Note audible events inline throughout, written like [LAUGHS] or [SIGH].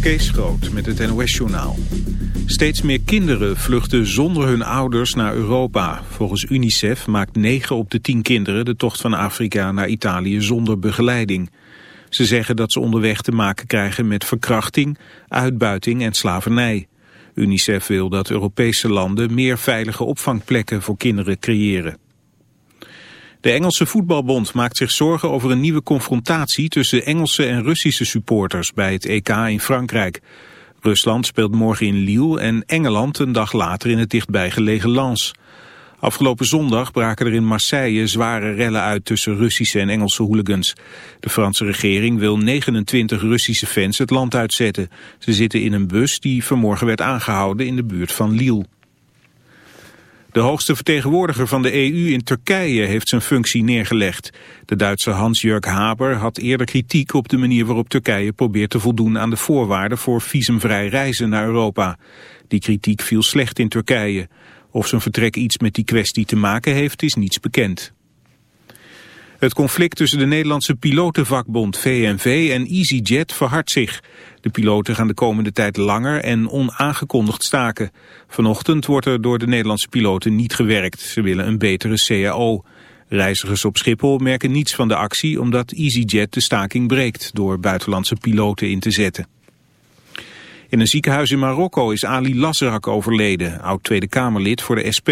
Kees Groot met het NOS-journaal. Steeds meer kinderen vluchten zonder hun ouders naar Europa. Volgens UNICEF maakt 9 op de 10 kinderen de tocht van Afrika naar Italië zonder begeleiding. Ze zeggen dat ze onderweg te maken krijgen met verkrachting, uitbuiting en slavernij. UNICEF wil dat Europese landen meer veilige opvangplekken voor kinderen creëren. De Engelse voetbalbond maakt zich zorgen over een nieuwe confrontatie tussen Engelse en Russische supporters bij het EK in Frankrijk. Rusland speelt morgen in Lille en Engeland een dag later in het dichtbijgelegen Lens. Afgelopen zondag braken er in Marseille zware rellen uit tussen Russische en Engelse hooligans. De Franse regering wil 29 Russische fans het land uitzetten. Ze zitten in een bus die vanmorgen werd aangehouden in de buurt van Lille. De hoogste vertegenwoordiger van de EU in Turkije heeft zijn functie neergelegd. De Duitse Hans-Jörg Haber had eerder kritiek op de manier waarop Turkije probeert te voldoen aan de voorwaarden voor visumvrij reizen naar Europa. Die kritiek viel slecht in Turkije. Of zijn vertrek iets met die kwestie te maken heeft is niets bekend. Het conflict tussen de Nederlandse pilotenvakbond VNV en EasyJet verhardt zich. De piloten gaan de komende tijd langer en onaangekondigd staken. Vanochtend wordt er door de Nederlandse piloten niet gewerkt. Ze willen een betere CAO. Reizigers op Schiphol merken niets van de actie omdat EasyJet de staking breekt door buitenlandse piloten in te zetten. In een ziekenhuis in Marokko is Ali Lasrak overleden, oud Tweede Kamerlid voor de SP.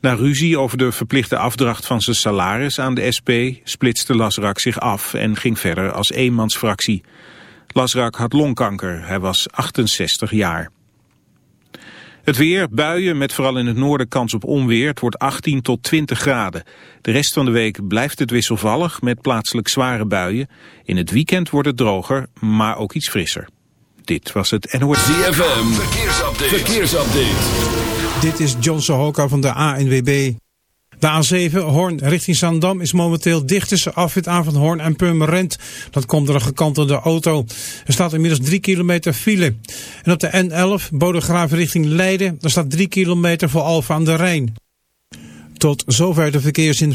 Na ruzie over de verplichte afdracht van zijn salaris aan de SP splitste Lasrak zich af en ging verder als eenmansfractie. Lasrak had longkanker, hij was 68 jaar. Het weer, buien met vooral in het noorden kans op onweer. Het wordt 18 tot 20 graden. De rest van de week blijft het wisselvallig met plaatselijk zware buien. In het weekend wordt het droger, maar ook iets frisser. Dit was het NOS. ZFM, verkeersupdate. verkeersupdate. Dit is John Sohoka van de ANWB. De A7 Hoorn richting Zandam is momenteel dicht tussen afwit aan van Hoorn en Purmerend. Dat komt door een gekantelde auto. Er staat inmiddels 3 kilometer file. En op de N11 Bodegraven richting Leiden. Daar staat 3 kilometer voor Alfa aan de Rijn. Tot zover de verkeersin.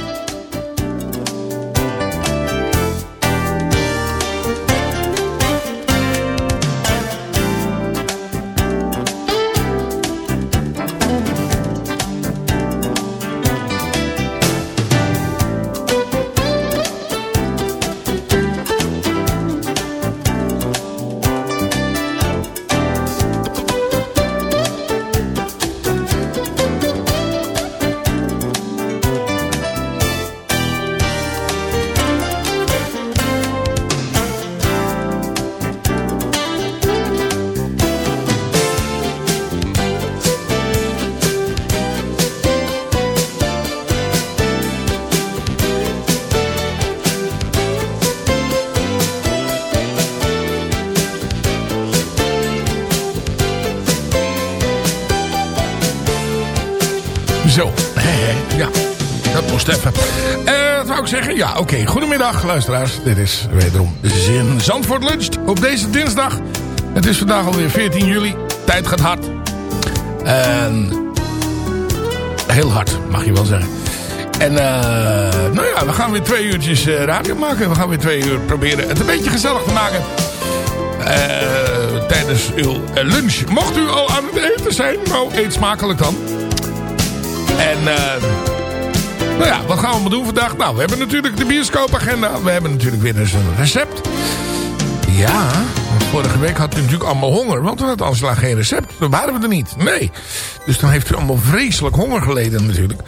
Ja, dat moest even. Uh, wat wou ik zeggen? Ja, oké. Goedemiddag, luisteraars. Dit is wederom Zin Zandvoort Lunch op deze dinsdag. Het is vandaag alweer 14 juli. Tijd gaat hard. En heel hard, mag je wel zeggen. En uh, nou ja, we gaan weer twee uurtjes uh, radio maken. We gaan weer twee uur proberen het een beetje gezellig te maken. Uh, tijdens uw lunch. Mocht u al aan het eten zijn, nou eet smakelijk dan. En nou ja, wat gaan we doen vandaag? Nou, we hebben natuurlijk de bioscoopagenda. We hebben natuurlijk weer eens een recept. Ja, vorige week had u natuurlijk allemaal honger. Want we hadden Angela geen recept. Dan waren we er niet. Nee. Dus dan heeft u allemaal vreselijk honger geleden natuurlijk.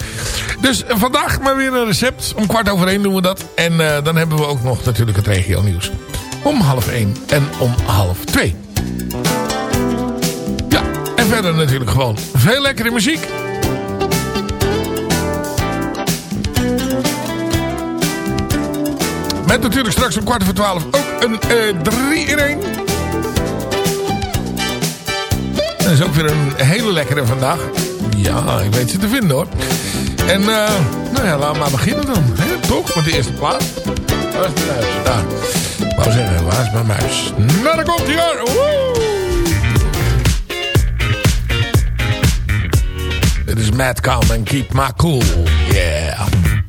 Dus uh, vandaag maar weer een recept. Om kwart over één doen we dat. En uh, dan hebben we ook nog natuurlijk het regio nieuws. Om half één en om half twee. Ja, en verder natuurlijk gewoon veel lekkere muziek. Met natuurlijk straks om kwart voor twaalf ook een 3 uh, in 1. Dat is ook weer een hele lekkere vandaag. Ja, ik weet ze te vinden hoor. En uh, nou ja, laten we maar beginnen dan. Toch? Met de eerste plaat. Waar is mijn muis? Daar. Ik wou zeggen, waar is mijn muis? Nou, daar komt hij hoor. Woe! Dit is Mad Calm and Keep My Cool. Yeah.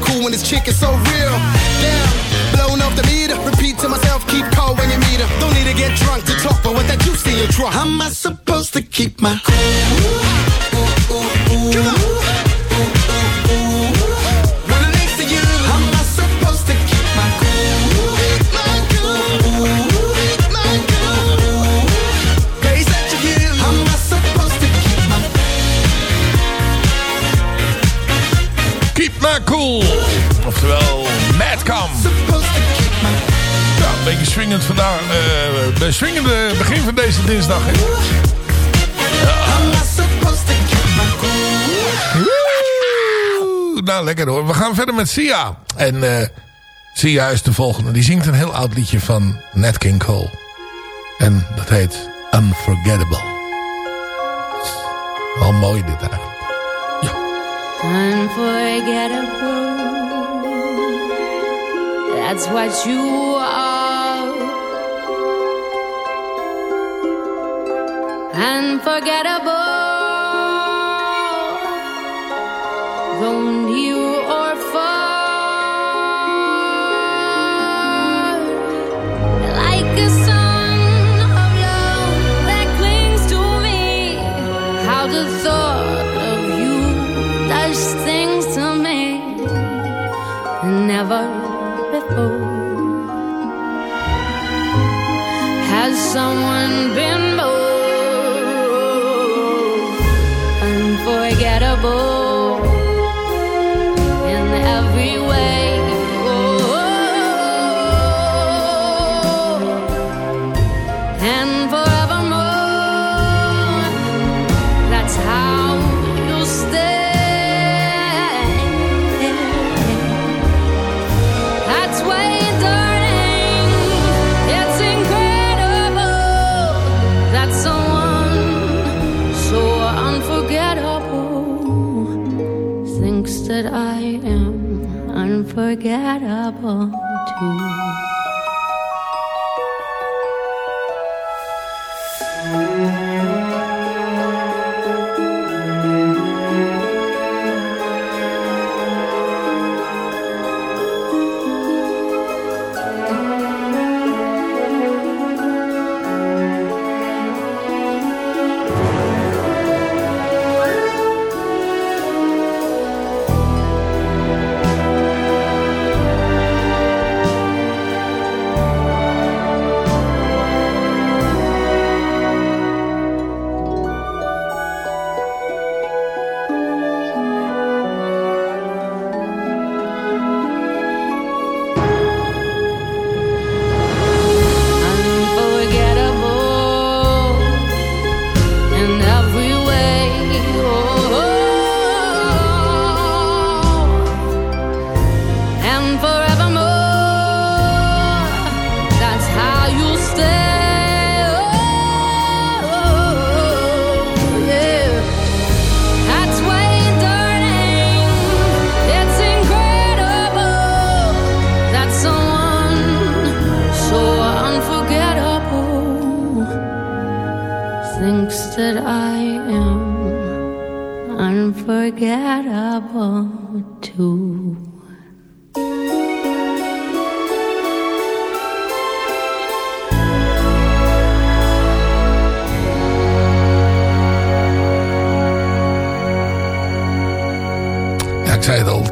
Cool when this chick is so real? Damn, blowing off the meter. Repeat to myself, keep cold when you meet her. Don't need to get drunk to talk, but what that juice in your trunk? How am I supposed to keep my cool? Come on. Oftewel Mad Calm. supposed to keep my Ja, een beetje swingend vandaag. eh de swingende begin van deze dinsdag. Hè? Nou, lekker hoor. We gaan verder met Sia. En eh Sia is de volgende. Die zingt een heel oud liedje van Nat King Cole. En dat heet Unforgettable. Wel mooi dit eigenlijk. Unforgettable. That's what you are. Unforgettable. Don't you someone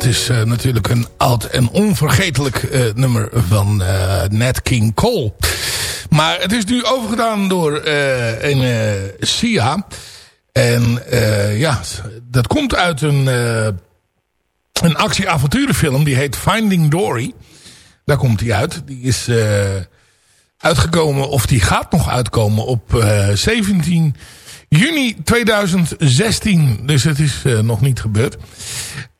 is eh, natuurlijk een oud en onvergetelijk eh, nummer van eh, Nat King Cole. Maar het is nu overgedaan door een Sia. En ja, dat komt uit een, een actie-avonturenfilm. Die heet Finding Dory. Daar komt hij uit. Die is uitgekomen, of die gaat nog uitkomen op eh, 17 juni 2016. Dus het is eh, nog niet gebeurd.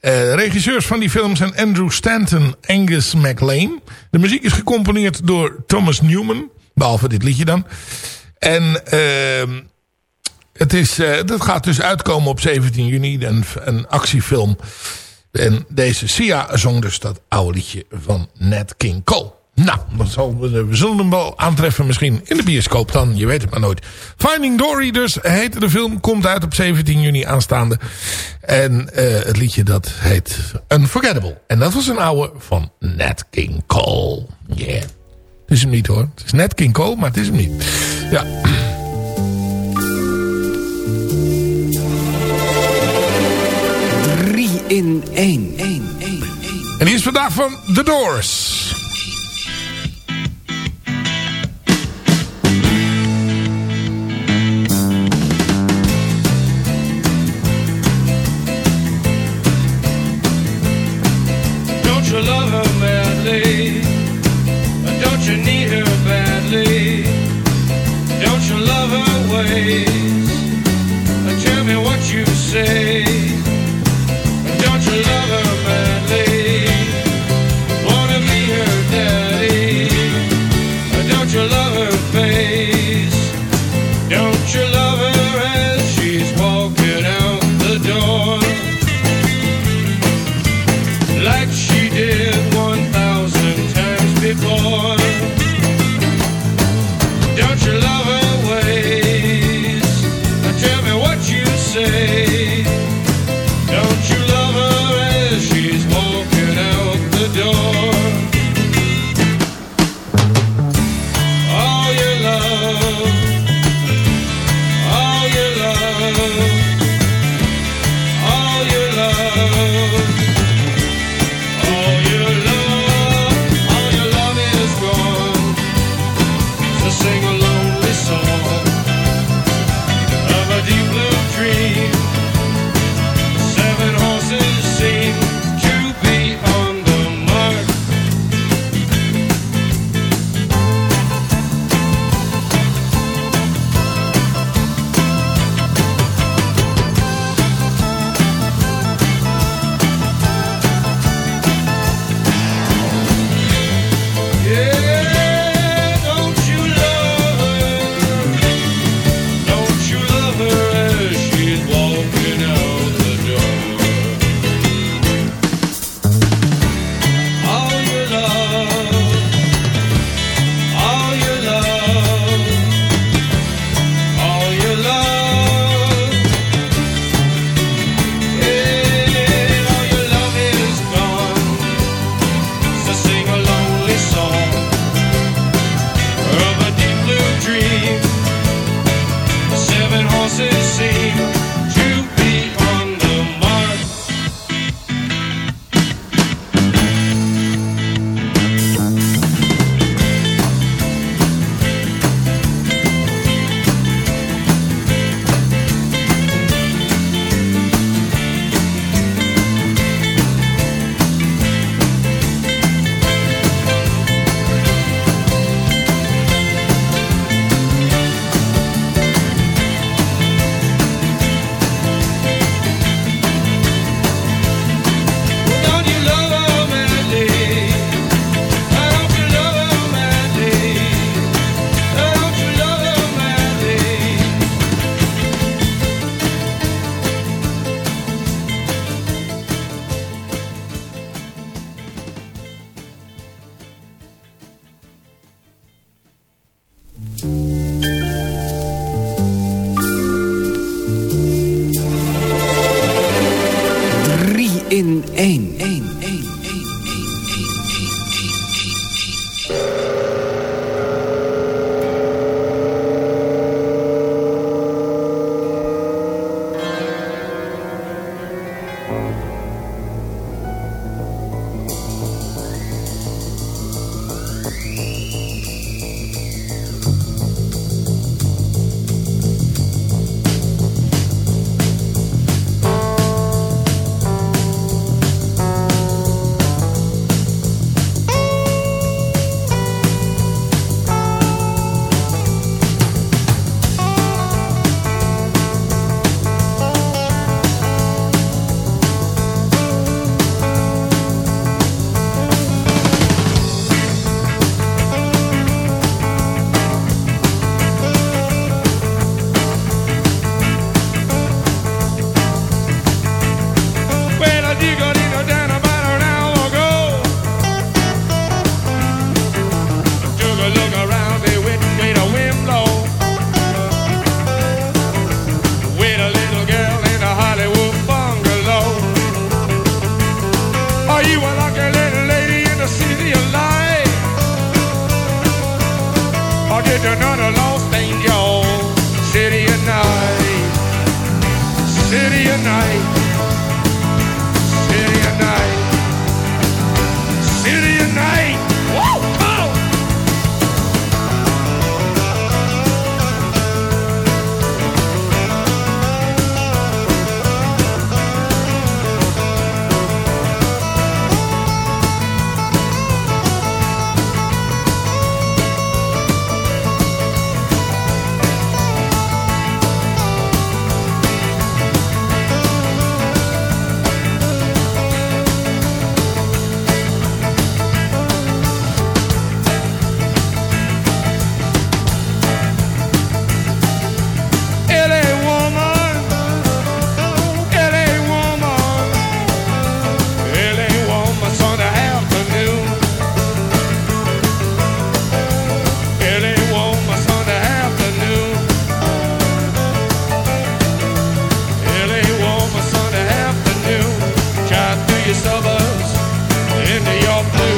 Eh, regisseurs van die film zijn Andrew Stanton, Angus MacLean. De muziek is gecomponeerd door Thomas Newman. Behalve dit liedje dan. En ehm, het is, eh, dat gaat dus uitkomen op 17 juni. Een, een actiefilm. En deze Sia zong dus dat oude liedje van Nat King Cole. Nou, zal, we zullen hem wel aantreffen misschien in de bioscoop dan. Je weet het maar nooit. Finding Dory dus heet de film. Komt uit op 17 juni aanstaande. En eh, het liedje dat heet Unforgettable. En dat was een oude van Nat King Cole. Yeah. Het is hem niet hoor. Het is Nat King Cole, maar het is hem niet. Ja. Drie in één. En die is vandaag van The Doors. away. and you.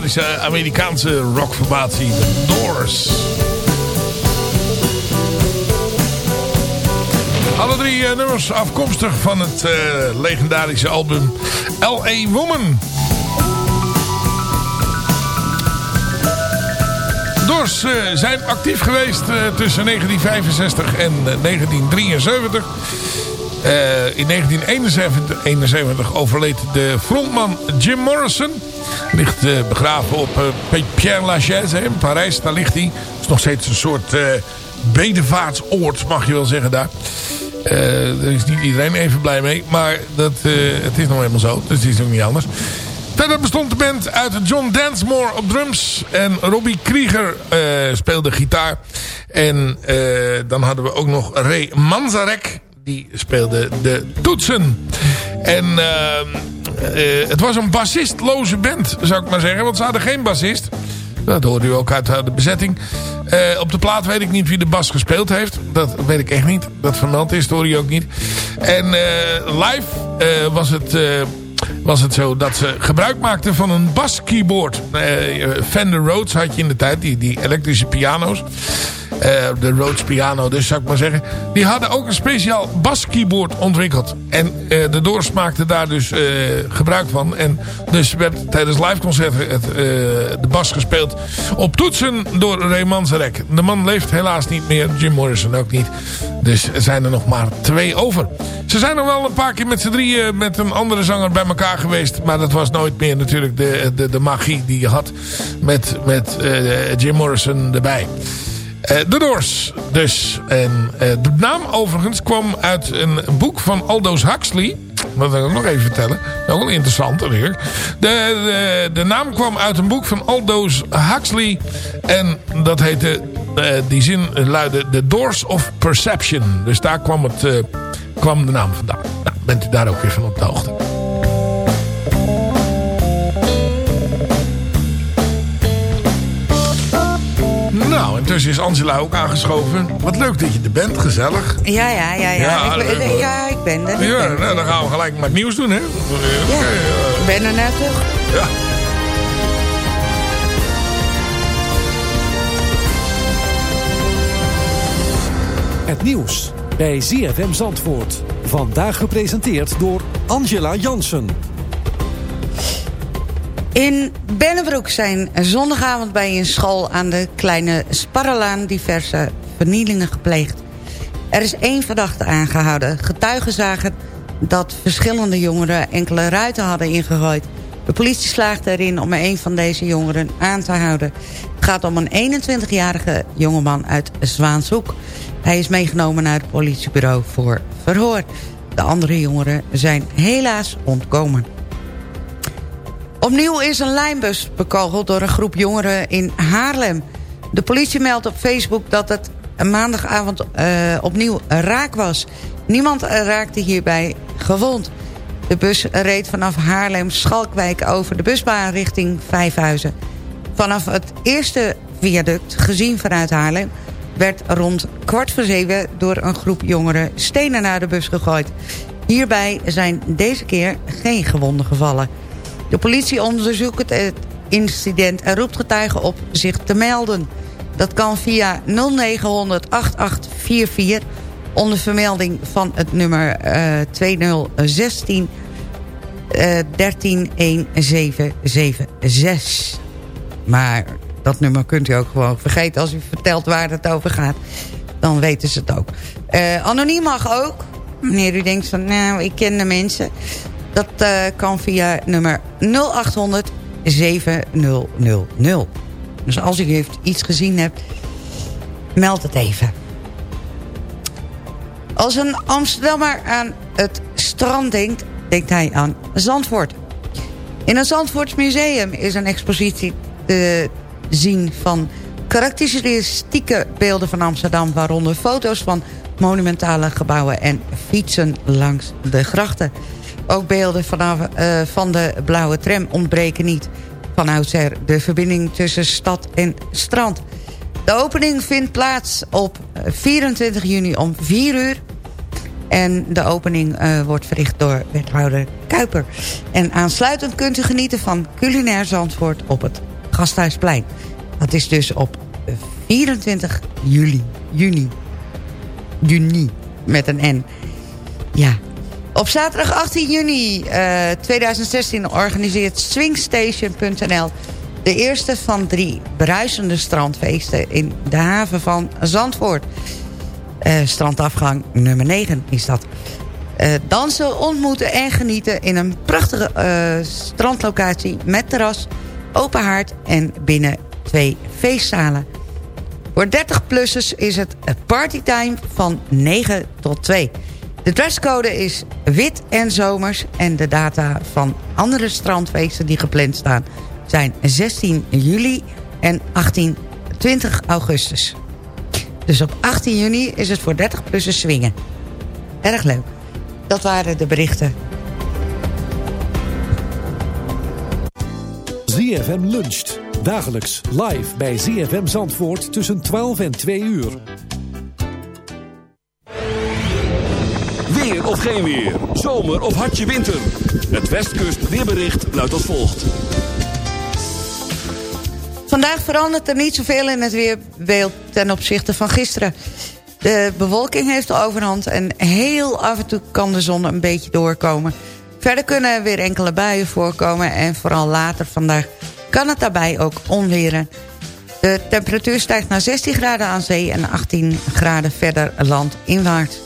legendarische Amerikaanse rockformatie The Doors. Alle drie eh, nummers afkomstig van het eh, legendarische album L.A. Woman. Doors eh, zijn actief geweest tussen 1965 en eh, 1973. Eh, in 1971 71 overleed de frontman Jim Morrison. Ligt eh, begraven op eh, Pierre Lachaise in Parijs. Daar ligt hij. Het is nog steeds een soort eh bedevaartsoord, mag je wel zeggen daar. Daar is niet iedereen even blij mee. Maar dat, het is nog helemaal zo. Dus het is ook niet anders. Verder bestond de band uit John Densmore op drums. En Robbie Krieger speelde gitaar. En dan hadden we ook nog Ray Manzarek. Die speelde de toetsen. En eh, eh, het was een bassistloze band, zou ik maar zeggen. Want ze hadden geen bassist. Dat hoorde u ook uit de bezetting. Eh, op de plaat weet ik niet wie de bas gespeeld heeft. Dat weet ik echt niet. Dat vermeldt de historie ook niet. En eh, live eh, was het... eh, was het zo dat ze gebruik maakten van een baskeyboard. Eh, Fender Rhodes had je in de tijd, die, die elektrische piano's. Eh, de Rhodes piano dus, zou ik maar zeggen. Die hadden ook een speciaal baskeyboard ontwikkeld. En eh, de Doors maakten daar dus eh, gebruik van. En dus werd tijdens liveconcerten het, de bas gespeeld op toetsen door Ray Manzarek. De man leeft helaas niet meer, Jim Morrison ook niet. Dus er zijn er nog maar twee over. Ze zijn nog wel een paar keer met z'n drieën met een andere zanger bij elkaar geweest. Maar dat was nooit meer natuurlijk de, de, de magie die je had met, met Jim Morrison erbij. Eh, de Doors dus. En eh, de naam overigens kwam uit een boek van Aldous Huxley. Dat wil ik nog even vertellen. Nou, wel interessant natuurlijk. De, de, naam kwam uit een boek van Aldous Huxley. En dat heette, eh, die zin luidde The Doors of Perception. Dus daar kwam, het, kwam de naam vandaan. Nou, bent u daar ook weer van op de hoogte. Nou, intussen is Angela ook aangeschoven. Wat leuk dat je er bent, gezellig. Ja, ja, ja, ja. Ja, ik, ben, ja, ik ben er. ik Ja, ben er. nou, dan gaan we gelijk maar het nieuws doen, hè? Oké, eh, Ik ben er net toch? ja. Het nieuws bij ZFM Zandvoort. Vandaag gepresenteerd door Angela Jansen. In Bennebroek zijn zondagavond bij een school aan de kleine Sparrelaan diverse vernielingen gepleegd. Er is één verdachte aangehouden. Getuigen zagen dat verschillende jongeren enkele ruiten hadden ingegooid. De politie slaagde erin om een van deze jongeren aan te houden. Het gaat om een 21-jarige jongeman uit Zwaanshoek. Hij is meegenomen naar het politiebureau voor verhoor. De andere jongeren zijn helaas ontkomen. Opnieuw is een lijnbus bekogeld door een groep jongeren in Haarlem. De politie meldt op Facebook dat het maandagavond eh, opnieuw raak was. Niemand raakte hierbij gewond. De bus reed vanaf Haarlem-Schalkwijk over de busbaan richting Vijfhuizen. Vanaf het eerste viaduct, gezien vanuit Haarlem... werd rond kwart voor zeven door een groep jongeren stenen naar de bus gegooid. Hierbij zijn deze keer geen gewonden gevallen. De politie onderzoekt het incident en roept getuigen op zich te melden. Dat kan via 0900 8844 onder vermelding van het nummer eh, 2016 eh 131776. Maar dat nummer kunt u ook gewoon vergeten. Als u vertelt waar het over gaat, dan weten ze het ook. Eh, anoniem mag ook. Wanneer u denkt van, nou, ik ken de mensen. Dat eh, kan via nummer 0800 7000. Dus als u heeft iets gezien hebt, meld het even. Als een Amsterdammer aan het strand denkt, denkt hij aan Zandvoort. In het Zandvoorts Museum is een expositie te zien van karakteristieke beelden van Amsterdam... waaronder foto's van monumentale gebouwen en fietsen langs de grachten. Ook beelden vanaf, eh, van de blauwe tram ontbreken niet. Van oudsher de verbinding tussen stad en strand. De opening vindt plaats op 24 juni om 4 uur. En de opening eh, wordt verricht door wethouder Kuiper. En aansluitend kunt u genieten van culinair Zandvoort op het Gasthuisplein. Dat is dus op 24 juli. Juni. Juni. Met een N. Ja. Op zaterdag 18 juni eh, 2016 organiseert swingstation.nl... de eerste van drie bruisende strandfeesten in de haven van Zandvoort. Eh, strandafgang nummer 9 is dat. Eh, dansen, ontmoeten en genieten in een prachtige eh, strandlocatie... met terras, open haard en binnen twee feestzalen. Voor 30-plussers is het partytime van 9 tot 2. De dresscode is wit en zomers... en de data van andere strandfeesten die gepland staan... zijn 16 juli en 18, 20 augustus. Dus op 18 juni is het voor 30-plussers swingen. Erg leuk. Dat waren de berichten. ZFM luncht. Dagelijks live bij ZFM Zandvoort tussen 12 en 2 uur. Of geen weer. Zomer of hartje winter. Het Westkust weerbericht luidt als volgt. Vandaag verandert er niet zoveel in het weerbeeld ten opzichte van gisteren. De bewolking heeft de overhand en heel af en toe kan de zon een beetje doorkomen. Verder kunnen er weer enkele buien voorkomen en vooral later vandaag kan het daarbij ook onweren. De temperatuur stijgt naar 16 graden aan zee en 18 graden verder landinwaarts.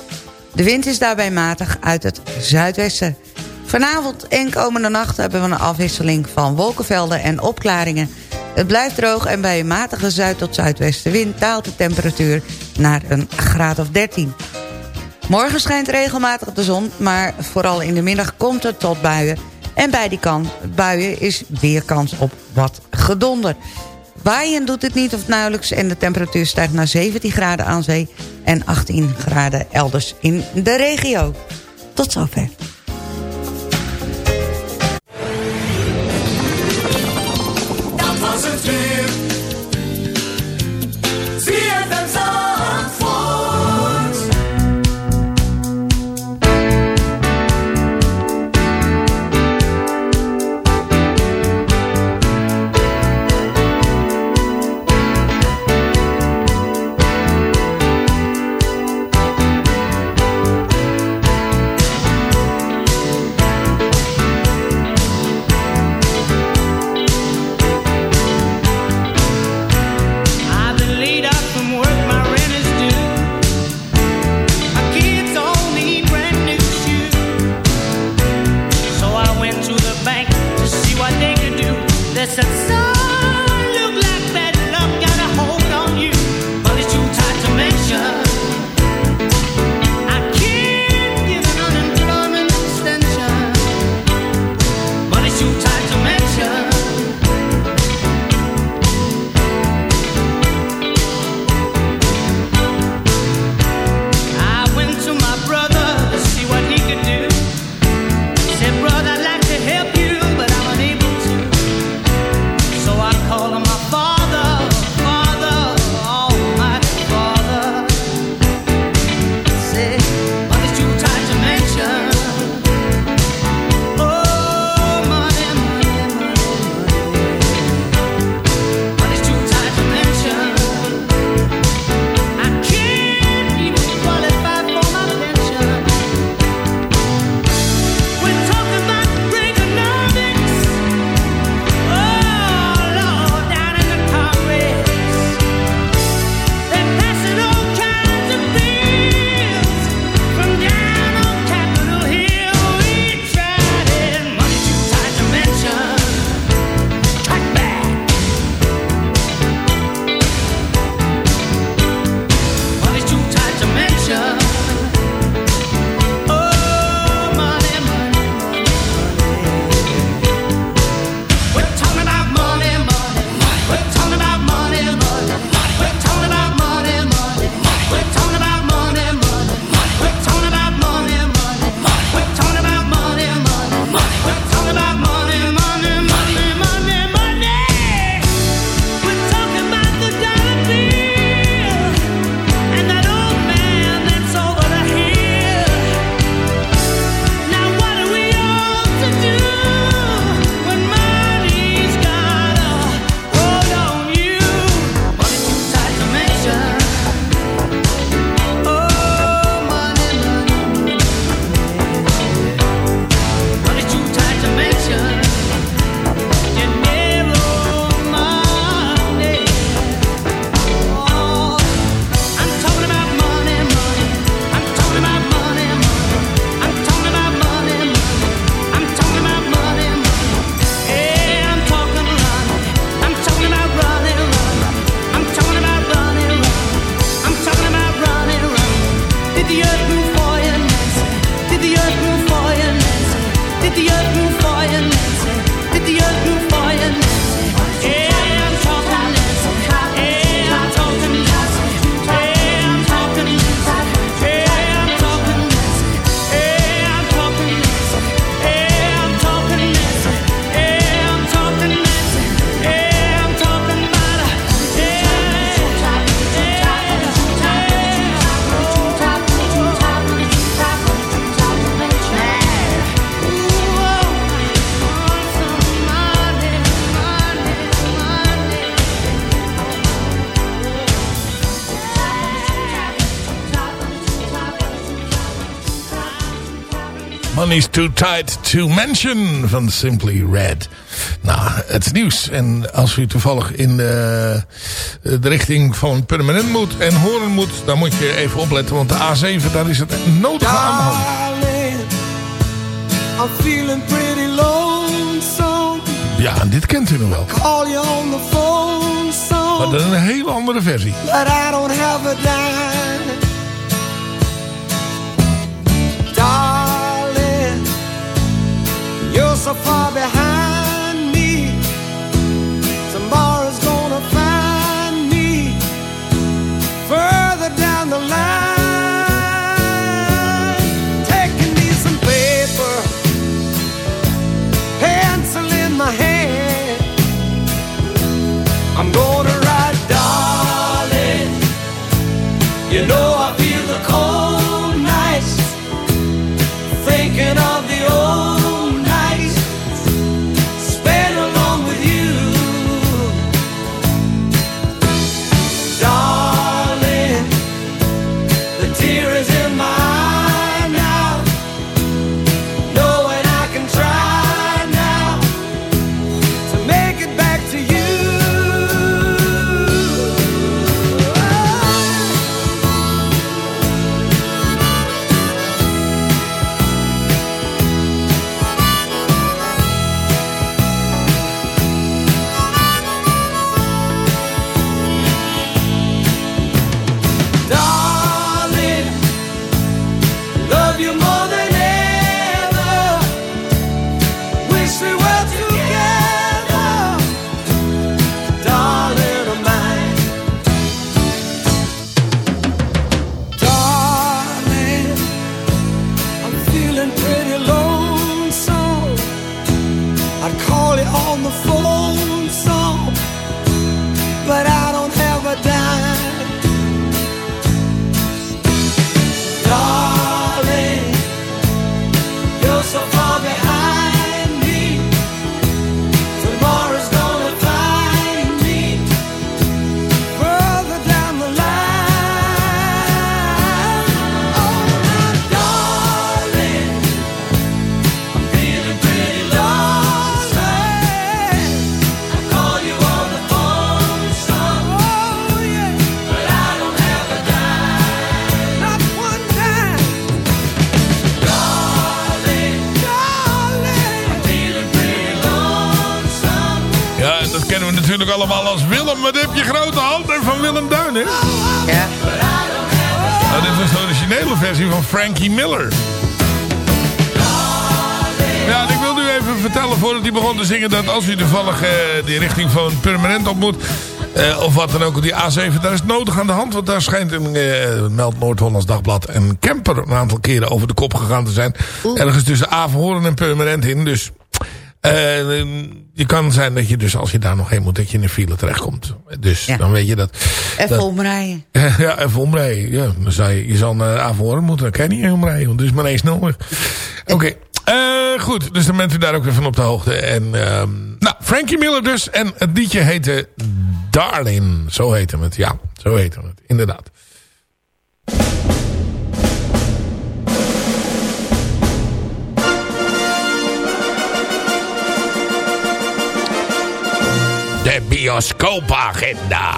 De wind is daarbij matig uit het zuidwesten. Vanavond en komende nacht hebben we een afwisseling van wolkenvelden en opklaringen. Het blijft droog en bij een matige zuid- tot zuidwestenwind daalt de temperatuur naar een graad of 13. Morgen schijnt regelmatig de zon, maar vooral in de middag komt het tot buien. En bij die kan, buien is weer kans op wat gedonder. Waaien doet het niet of nauwelijks en de temperatuur stijgt naar 17 graden aan zee... en 18 graden elders in de regio. Tot zover. Money's Too Tight to Mention van Simply Red. Nou, het nieuws. En als u toevallig in de, de richting van Permanent moet en Horen moet... dan moet je even opletten, want de A7, daar is het nodig aan hand. I'm feeling pretty lonesome. Ja, en dit kent u nog wel. Call you on the phone some. Maar dan een hele andere versie. But I don't have a dime. So far behind me. Tomorrow's gonna find me further down the line. Natuurlijk allemaal als Willem. Wat heb je grote hand en van Willem Duin, hè? Ja. Nou, dit was de originele versie van Frankie Miller. Ja, en ik wil nu even vertellen voordat hij begon te zingen... dat als u toevallig eh die richting van permanent op moet... eh, of wat dan ook, die A7, daar is het nodig aan de hand. Want daar schijnt een, eh meldt Noord-Hollands Dagblad... een camper een aantal keren over de kop gegaan te zijn. Ergens tussen Averhoorn en Permanent in. Dus je kan zijn dat je dus als je daar nog heen moet... dat je in een file terechtkomt. Dus dan weet je dat... Even dat- omrijden. [LAUGHS] ja, even omrijden. Ja, dan zou je, je zal naar Averhoorn moeten. Dan kan je niet omrijden, want er is maar één snelweg. Oké, eh, goed. Dus dan bent u daar ook weer van op de hoogte. En, ehm, nou, Frankie Miller dus. En het liedje heette Darling. Zo heette het, ja. Zo heette het, inderdaad. De bioscoopagenda.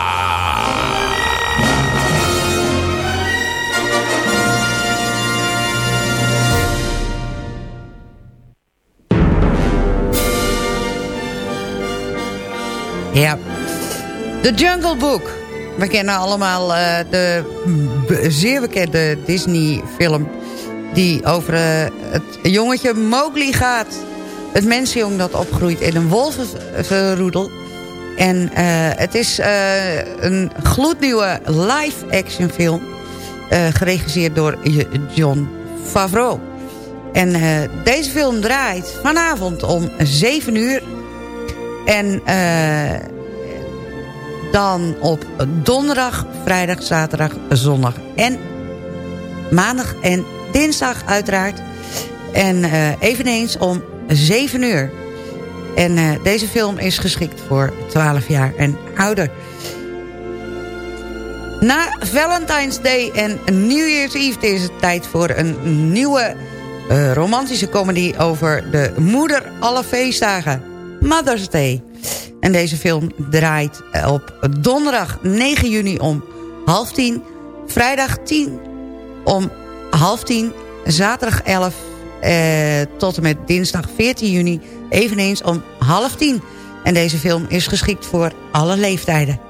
Ja. The Jungle Book. We kennen allemaal eh, de zeer bekende Disney film... die over eh, het jongetje Mowgli gaat. het mensenjong dat opgroeit in een wolvenroedel. En eh, het is eh, een gloednieuwe live-action film... eh, geregisseerd door John Favreau. En deze film draait vanavond om 7 uur. En dan op donderdag, vrijdag, zaterdag, zondag en maandag en dinsdag uiteraard. En eveneens om 7 uur. En eh, deze film is geschikt voor 12 jaar en ouder. Na Valentine's Day en New Year's Eve is het tijd voor een nieuwe eh, romantische comedy over de moeder alle feestdagen. Mother's Day. En deze film draait op donderdag 9 juni om half tien. Vrijdag 10 om half tien. Zaterdag 11 eh, tot en met dinsdag 14 juni. Eveneens om half tien. En deze film is geschikt voor alle leeftijden.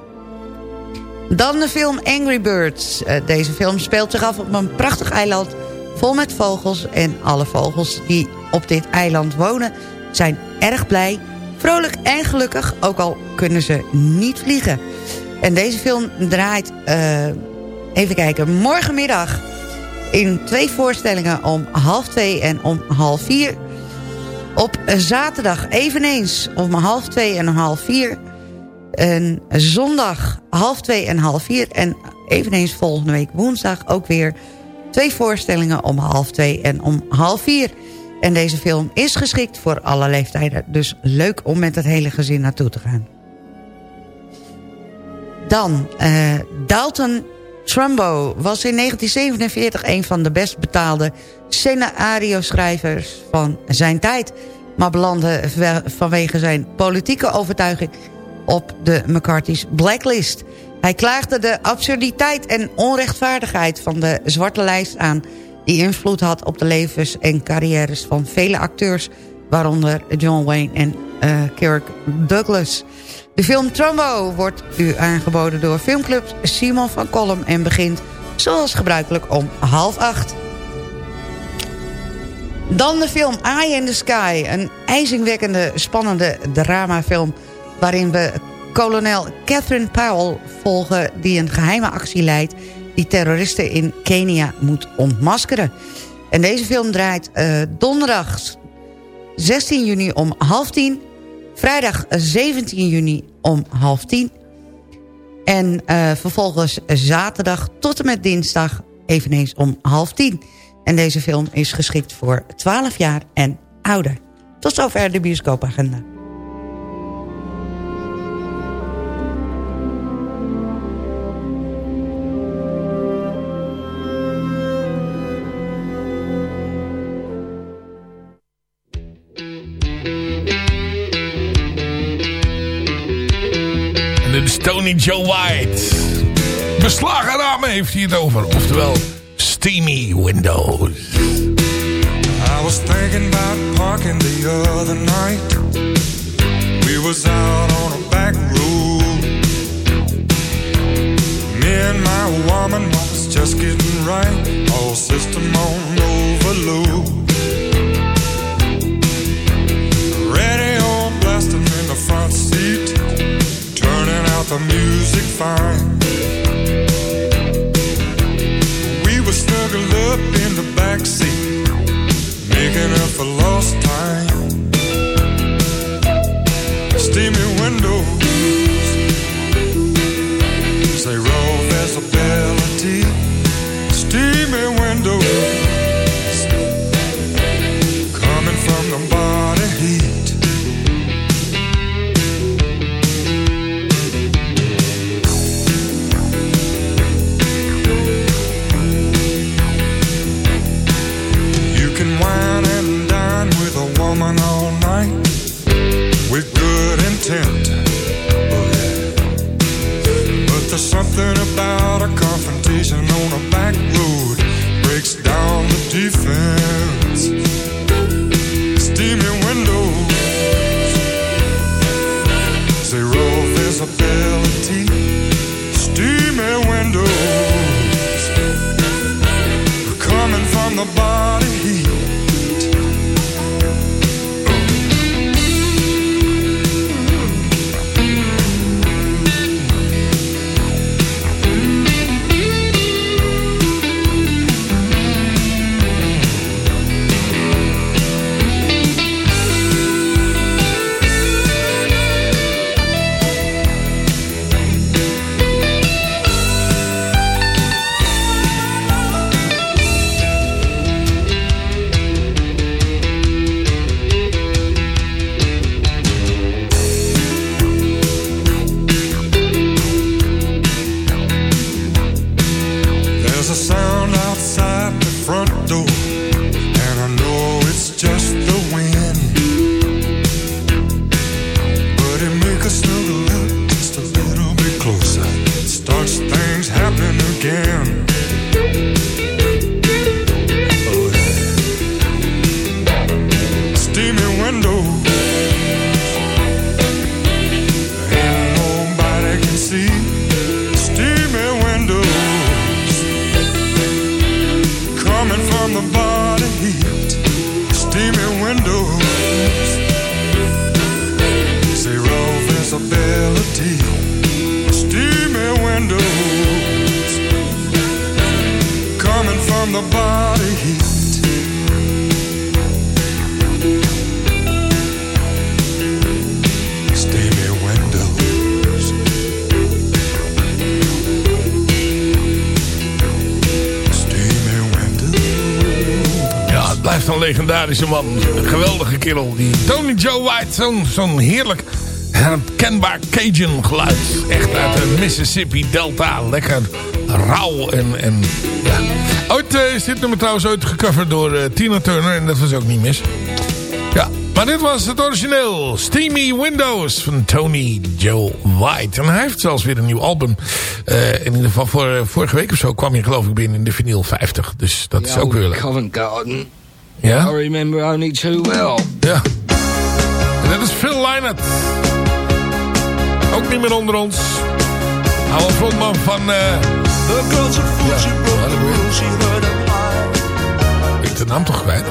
Dan de film Angry Birds. Eh, deze film speelt zich af op een prachtig eiland vol met vogels. En alle vogels die op dit eiland wonen zijn erg blij, vrolijk en gelukkig. Ook al kunnen ze niet vliegen. En deze film draait, eh, even kijken, morgenmiddag in twee voorstellingen om half twee en om half vier. Op zaterdag eveneens om half twee en half vier. En zondag half twee en half vier. En eveneens volgende week woensdag ook weer twee voorstellingen om half twee en om half vier. En deze film is geschikt voor alle leeftijden. Dus leuk om met het hele gezin naartoe te gaan. Dan, eh, Dalton Trumbo was in 1947 een van de best betaalde scenario-schrijvers van zijn tijd. Maar belandde vanwege zijn politieke overtuiging op de McCarthy's blacklist. Hij klaagde de absurditeit en onrechtvaardigheid van de zwarte lijst aan... die invloed had op de levens en carrières van vele acteurs... waaronder John Wayne en eh, Kirk Douglas. De film Trumbo wordt u aangeboden door filmclub Simon van Kolm... en begint zoals gebruikelijk om half acht. Dan de film Eye in the Sky. Een ijzingwekkende, spannende dramafilm... waarin we kolonel Catherine Powell volgen... die een geheime actie leidt... die terroristen in Kenia moet ontmaskeren. En deze film draait eh, donderdag 16 juni om half tien... vrijdag 17 juni om half tien... en eh, vervolgens zaterdag tot en met dinsdag eveneens om half tien... En deze film is geschikt voor 12 jaar en ouder. Tot zover de bioscoopagenda. Tony Joe White. Beslagen heeft hij het over. Oftewel, steamy windows. I was thinking about parking the other night. We was out on a back road. Me and my woman was just getting right. All system on overload. Radio blasting in the front seat. Turning out the music fine. Up in the back seat making up for lost time. Steamy windows, all night with good intent. But there's something about a confrontation on a back blijft een legendarische man. Een geweldige kerel. Die Tony Joe White. Zo'n zo'n heerlijk herkenbaar Cajun geluid. Echt uit de Mississippi Delta. Lekker rauw en, en ja. Ooit eh, is dit nummer trouwens ooit gecoverd door eh, Tina Turner. En dat was ook niet mis. Ja, maar dit was het origineel. Steamy Windows van Tony Joe White. En hij heeft zelfs weer een nieuw album. Eh, in ieder geval voor, vorige week of zo kwam je geloof ik binnen in de vinyl 50. Dus dat is ook weer leuk. Covent Garden. Ja? I remember only too well. Ja. En dat is Phil Lynott. Ook niet meer onder ons. Oude frontman van... eh The girls at Fuji broke the rules, she heard him high. ik de naam toch kwijt?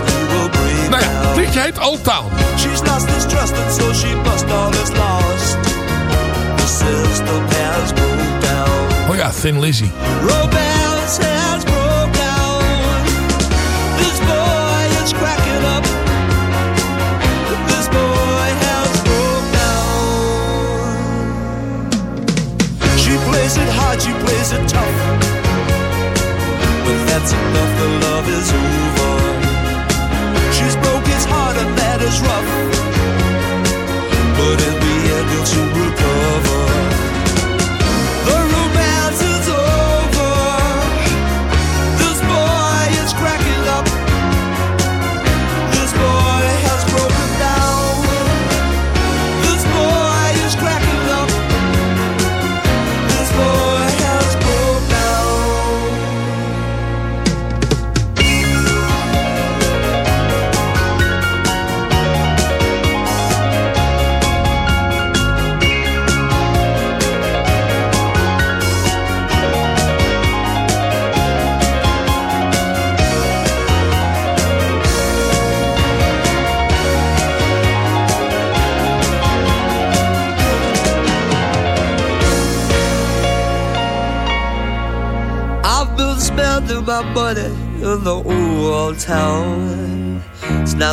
Nou ja, het liedje heet Old Town. She's lost his trust and so she bust all is lost. The system has broke down. Oh ja, Thin Lizzy. Romance has rough. But in the end, he'll soon recover.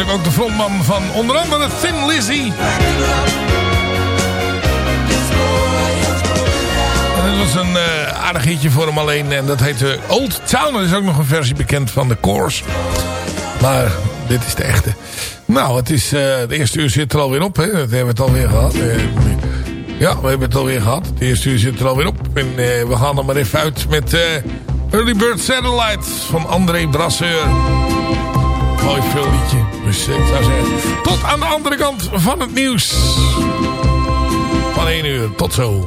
natuurlijk ook de frontman van onder andere Thin Lizzy. En was een eh aardig hitje voor hem alleen. En dat heette Old Town. Er is ook nog een versie bekend van de Course. Maar dit is de echte. Nou, het is, eh de eerste uur zit er alweer op. Hè? Dat hebben we het alweer gehad. Eh, ja, we hebben het alweer gehad. De eerste uur zit er alweer op. En eh, we gaan er maar even uit met eh, Early Bird Satellite van André Brasseur. Mooi veel liedje. Dus ik zou zeggen, tot aan de andere kant van het nieuws. Van 1 uur. Tot zo.